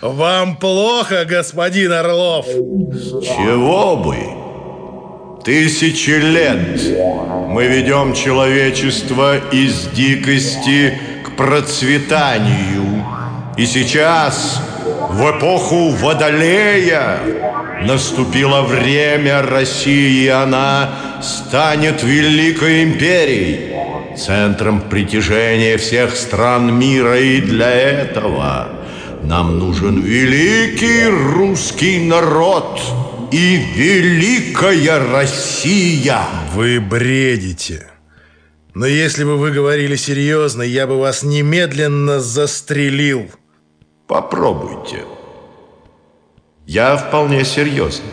Вам плохо, господин Орлов? Чего бы? Тысячи лет мы ведем человечество из дикости к процветанию. И сейчас, в эпоху Водолея, наступило время России, и она станет великой империей, центром притяжения всех стран мира. И для этого нам нужен великий русский народ и великая Россия. Вы бредите. Но если бы вы говорили серьезно, я бы вас немедленно застрелил. Попробуйте. Я вполне серьезно.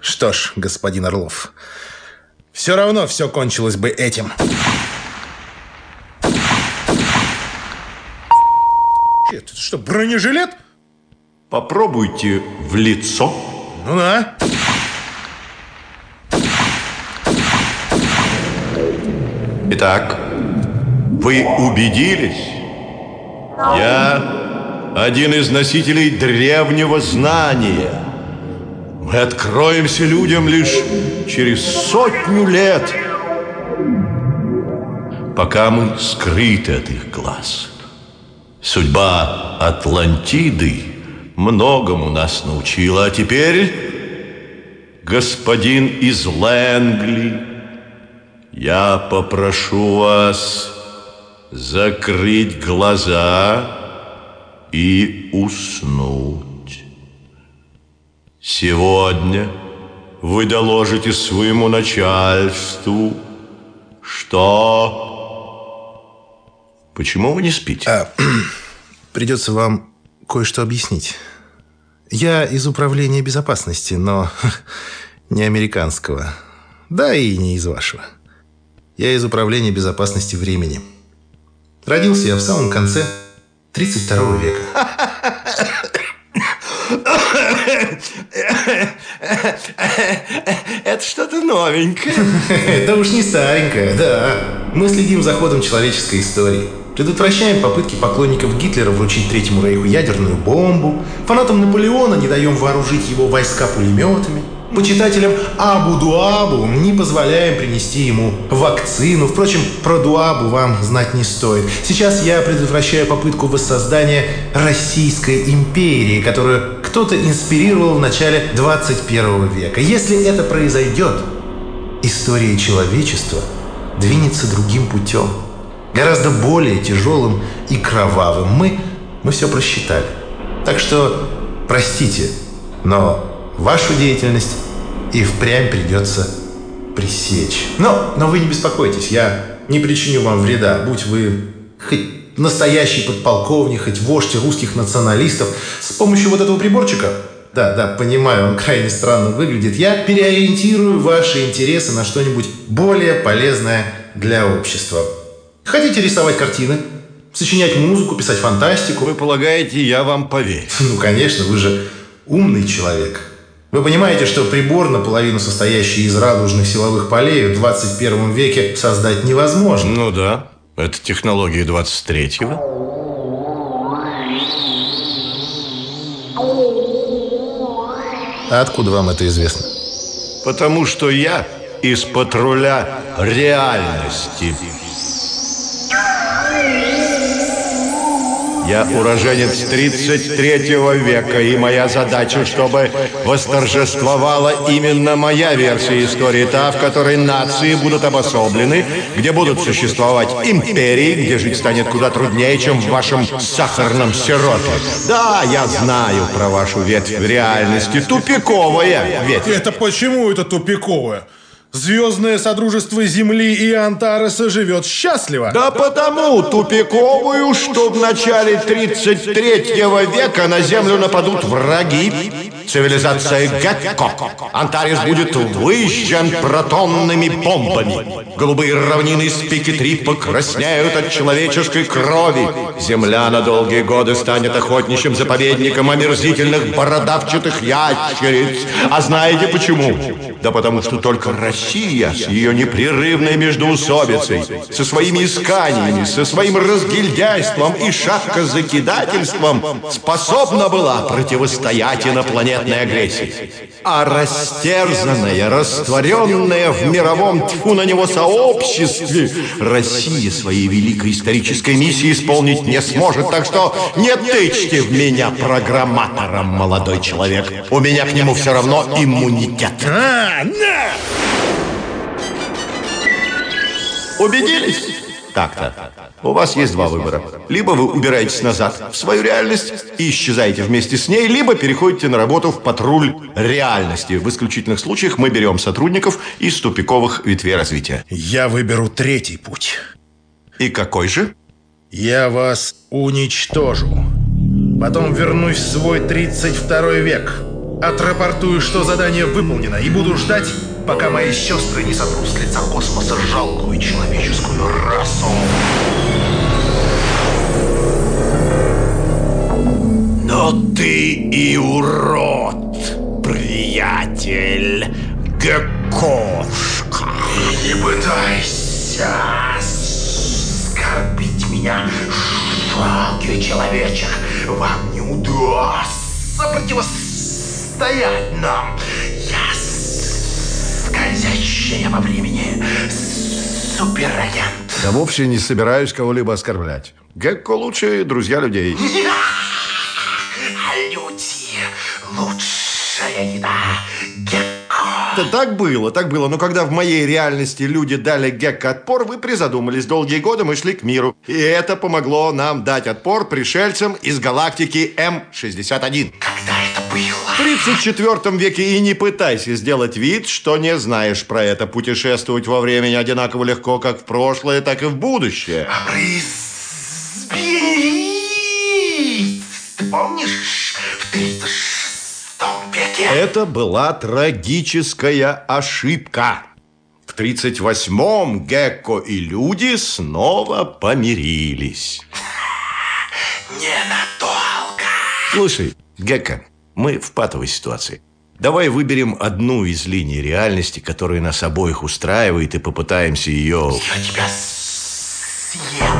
Что ж, господин Орлов, все равно все кончилось бы этим. Это что, бронежилет? Попробуйте в лицо. Ну на. Итак, вы убедились? Я один из носителей древнего знания. Мы откроемся людям лишь через сотню лет, пока мы скрыты от их глаз. Судьба Атлантиды многому нас научила, а теперь, господин из Лэнгли, я попрошу вас закрыть глаза и уснуть. Сегодня вы доложите своему начальству, что... Почему вы не спите? А, придется вам кое-что объяснить. Я из управления безопасности, но не американского. Да и не из вашего. Я из управления безопасности времени. Родился я в самом конце 32 века. Это что-то новенькое. Да уж не старенькое, да. Мы следим за ходом человеческой истории. Предотвращаем попытки поклонников Гитлера вручить Третьему Рейху ядерную бомбу. Фанатам Наполеона не даем вооружить его войска пулеметами. Почитателям Абу-Дуабу не позволяем принести ему вакцину. Впрочем, про Дуабу вам знать не стоит. Сейчас я предотвращаю попытку воссоздания Российской империи, которую кто-то инспирировал в начале 21 века. Если это произойдет, история человечества двинется другим путем. Гораздо более тяжелым и кровавым. Мы, мы все просчитали. Так что, простите, но вашу деятельность и впрямь придется пресечь. Но, но вы не беспокойтесь, я не причиню вам вреда, будь вы хоть настоящий подполковник, хоть вождь русских националистов. С помощью вот этого приборчика, да, да, понимаю, он крайне странно выглядит, я переориентирую ваши интересы на что-нибудь более полезное для общества. Хотите рисовать картины? Сочинять музыку, писать фантастику? Вы полагаете, я вам поверю? Ну, конечно, вы же умный человек. Вы понимаете, что прибор, наполовину состоящий из радужных силовых полей, в 21 веке создать невозможно? Ну да, это технология 23-го. А откуда вам это известно? Потому что я из патруля реальности. Я уроженец 33 века, и моя задача, чтобы восторжествовала именно моя версия истории, та, в которой нации будут обособлены, где будут существовать империи, где жить станет куда труднее, чем в вашем сахарном сиропе. Да, я знаю про вашу ветвь реальности, тупиковая ветвь. Это почему это тупиковая? Звездное Содружество Земли и Антареса живет счастливо. Да потому тупиковую, что в начале 33 века на Землю нападут враги, цивилизация Гекко. Антарес будет выжжен протонными бомбами. Голубые равнины Спики-3 покраснеют от человеческой крови. Земля на долгие годы станет охотничьим заповедником омерзительных бородавчатых ящериц. А знаете почему? Да потому что только Россия с ее непрерывной междоусобицей, со своими исканиями, со своим разгильдяйством и шапкозакидательством способна была противостоять инопланетной агрессии. А растерзанная, растворенная в мировом тьфу на него сообществе, Россия своей великой исторической миссии исполнить не сможет. Так что не тычьте в меня программатором, молодой человек. У меня к нему все равно иммунитет. А, на! Убедились? Так-то. У вас есть два выбора. Либо вы убираетесь назад в свою реальность и исчезаете вместе с ней, либо переходите на работу в патруль реальности. В исключительных случаях мы берем сотрудников из тупиковых ветвей развития. Я выберу третий путь. И какой же? Я вас уничтожу. Потом вернусь в свой 32 век. Отрапортую, что задание выполнено, и буду ждать, пока мои сестры не сотрут с лица космоса жалкую человеческую расу. Но ты и урод, приятель Геккошка. Не пытайся оскорбить меня, жалкий человечек. Вам не удастся противостоять нам. Я скользящая во времени суперагент. Да вовсе не собираюсь кого-либо оскорблять. Гекко лучшие друзья людей. А люди – лучшая еда. Гекко. Да так было, так было. Но когда в моей реальности люди дали Гекко отпор, вы призадумались. Долгие годы мы шли к миру. И это помогло нам дать отпор пришельцам из галактики М-61. Когда это? В 34 веке и не пытайся сделать вид, что не знаешь про это. Путешествовать во времени одинаково легко как в прошлое, так и в будущее. Ты помнишь, в 36 веке? Это была трагическая ошибка. В 38-м Гекко и люди снова помирились. Ненадолго. Слушай, Гекко, мы в патовой ситуации. Давай выберем одну из линий реальности, которая нас обоих устраивает, и попытаемся ее... Я тебя съем.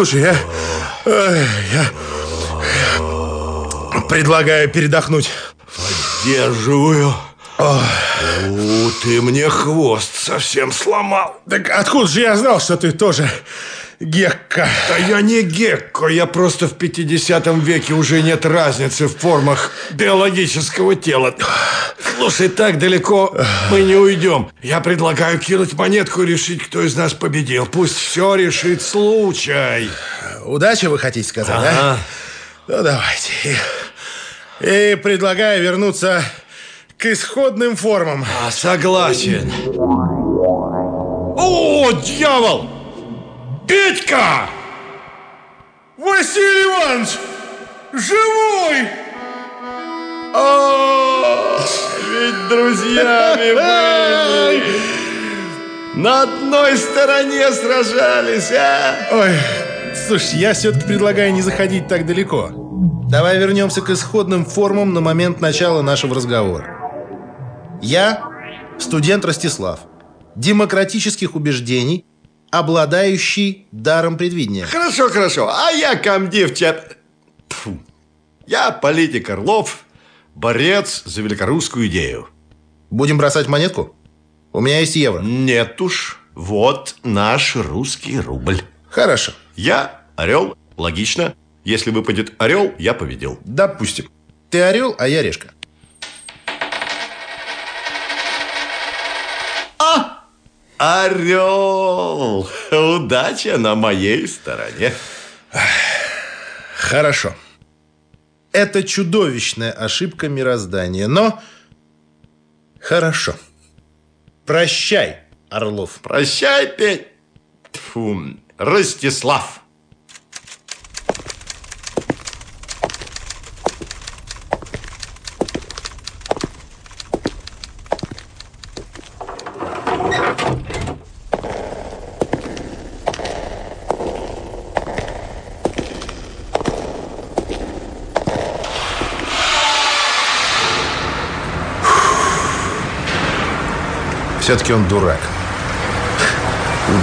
Слушай, я, э, я предлагаю передохнуть. Держую. О, ты мне хвост совсем сломал. Так откуда же я знал, что ты тоже гекка? Да я не гекко, я просто в 50 веке уже нет разницы в формах биологического тела. Слушай, так далеко мы не уйдем. Я предлагаю кинуть монетку и решить, кто из нас победил. Пусть все решит случай. Удачи вы хотите сказать, Ага. а? Ну, давайте. И, и предлагаю вернуться к исходным формам. А, согласен. О, дьявол! Петька! Василий Иванович! Живой! О, ведь друзьями были. На одной стороне сражались, а? Ой, слушай, я все-таки предлагаю не заходить так далеко. Давай вернемся к исходным формам на момент начала нашего разговора. Я студент Ростислав, демократических убеждений, обладающий даром предвидения. Хорошо, хорошо. А я комдив чат... Тьфу. Я политик Орлов, борец за великорусскую идею. Будем бросать монетку? У меня есть евро. Нет уж. Вот наш русский рубль. Хорошо. Я орел. Логично. Если выпадет орел, я победил. Допустим. Ты орел, а я решка. А! Орел! Удача на моей стороне. Хорошо. Это чудовищная ошибка мироздания, но... Хорошо. Прощай, Орлов. Прощай, Петь. Фу, Ростислав. Все-таки он дурак.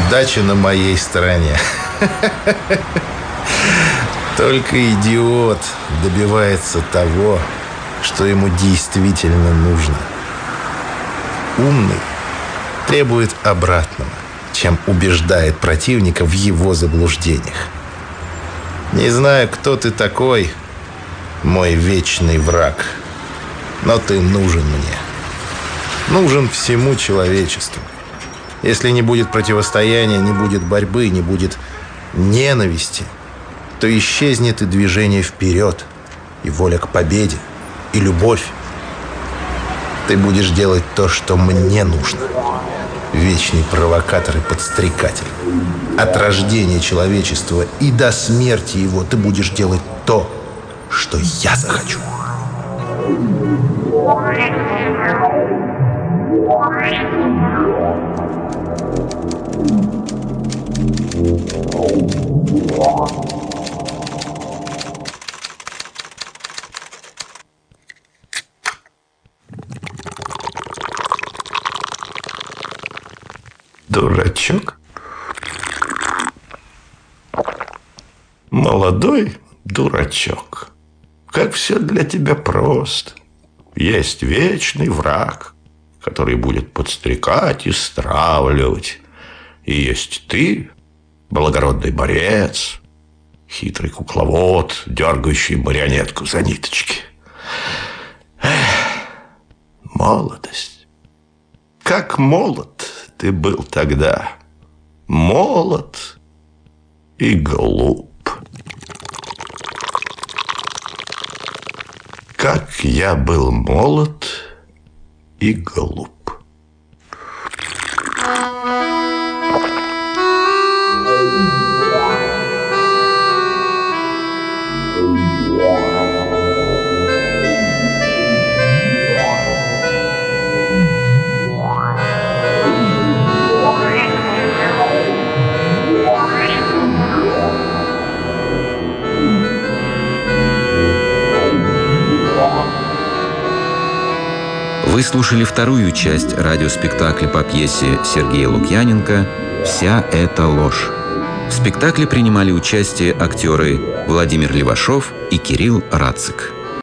Удача на моей стороне. Только идиот добивается того, что ему действительно нужно. Умный требует обратного, чем убеждает противника в его заблуждениях. Не знаю, кто ты такой, мой вечный враг, но ты нужен мне нужен всему человечеству. Если не будет противостояния, не будет борьбы, не будет ненависти, то исчезнет и движение вперед, и воля к победе, и любовь. Ты будешь делать то, что мне нужно. Вечный провокатор и подстрекатель. От рождения человечества и до смерти его ты будешь делать то, что я захочу. Дурачок. Молодой дурачок. Как все для тебя просто. Есть вечный враг, который будет подстрекать и стравливать. И есть ты, благородный борец, хитрый кукловод, дергающий марионетку за ниточки. Эх, молодость. Как молод ты был тогда. Молод и глуп. Как я был молод и глуп. Вы слушали вторую часть радиоспектакля по пьесе Сергея Лукьяненко «Вся эта ложь». В спектакле принимали участие актеры Владимир Левашов и Кирилл Рацик.